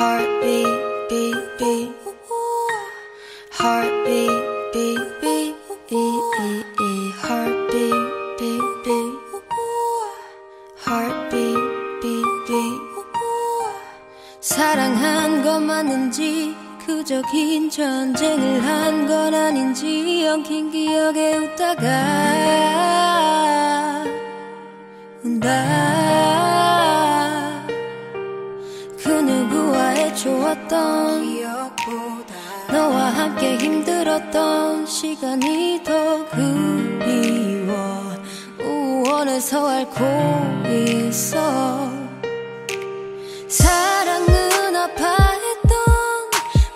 Heartbeat, beat, beat. Heartbeat, beat, beat. Heartbeat, beat, beat. Heartbeat, beat, beat. 사랑한 건 맞는지 그저 긴 전쟁을 한 건 아닌지 엉킨 기억에 웃다가 운다 그 누구 좋았던 기억보다 너와 함께 힘들었던 시간이 더 그리워. 우원에서 앓고 있어. 사랑은 아파했던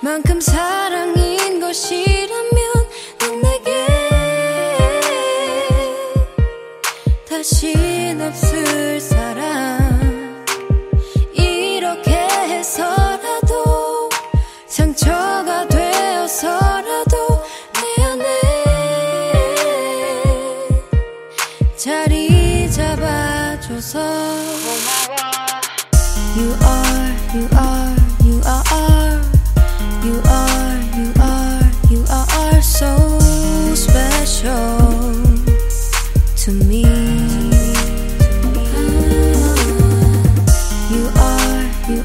만큼 사랑인 것이라면 넌 내게 다신 없을 사람. 이렇게 You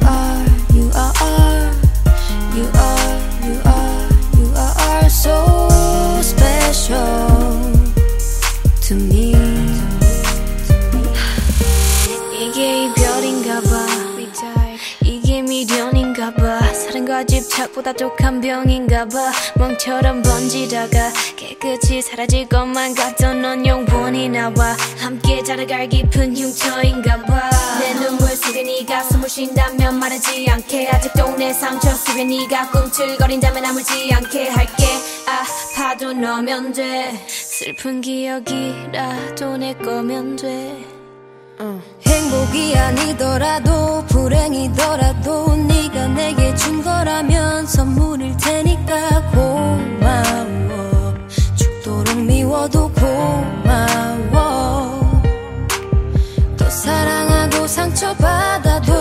are, 집착보다 독한 병인가 봐. 멍처럼 번지다가 깨끗이 사라질 것만 같던 넌 영원히 나와. 함께 자라갈 깊은 흉터인가 봐내 눈물 속에 네가 숨을 쉰다면 말하지 않게. 아직도 내 상처 속에 네가 꿈틀거린다면 아물지 않게 할게. 아파도 너면 돼. 슬픈 기억이라도 내 거면 돼 행복이 아니더라도 불행이더라도 네가 내게 준 거라면 선물일 테니까 고마워. 죽도록 미워도 고마워. 또 사랑하고 상처받아도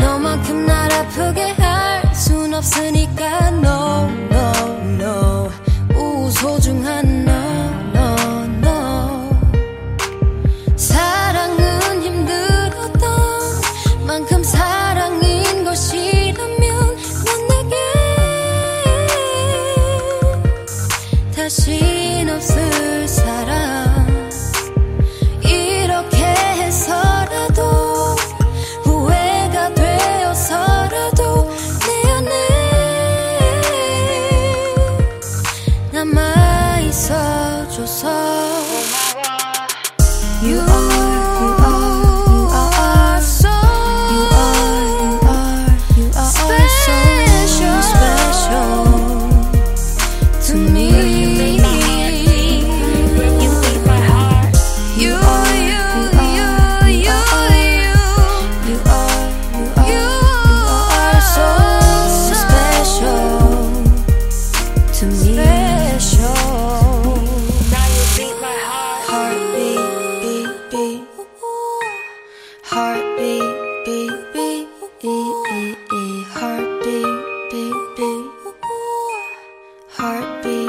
너만큼 날 아프게 할 순 없으니까 no no 다신 없을 사람. 이렇게 해서라도 후회가 되어서라도 내 안에 남아 있어줘서. You are, special. Beat heart. Beat, beat. Beat, beat. Beat, beat. Heartbeat.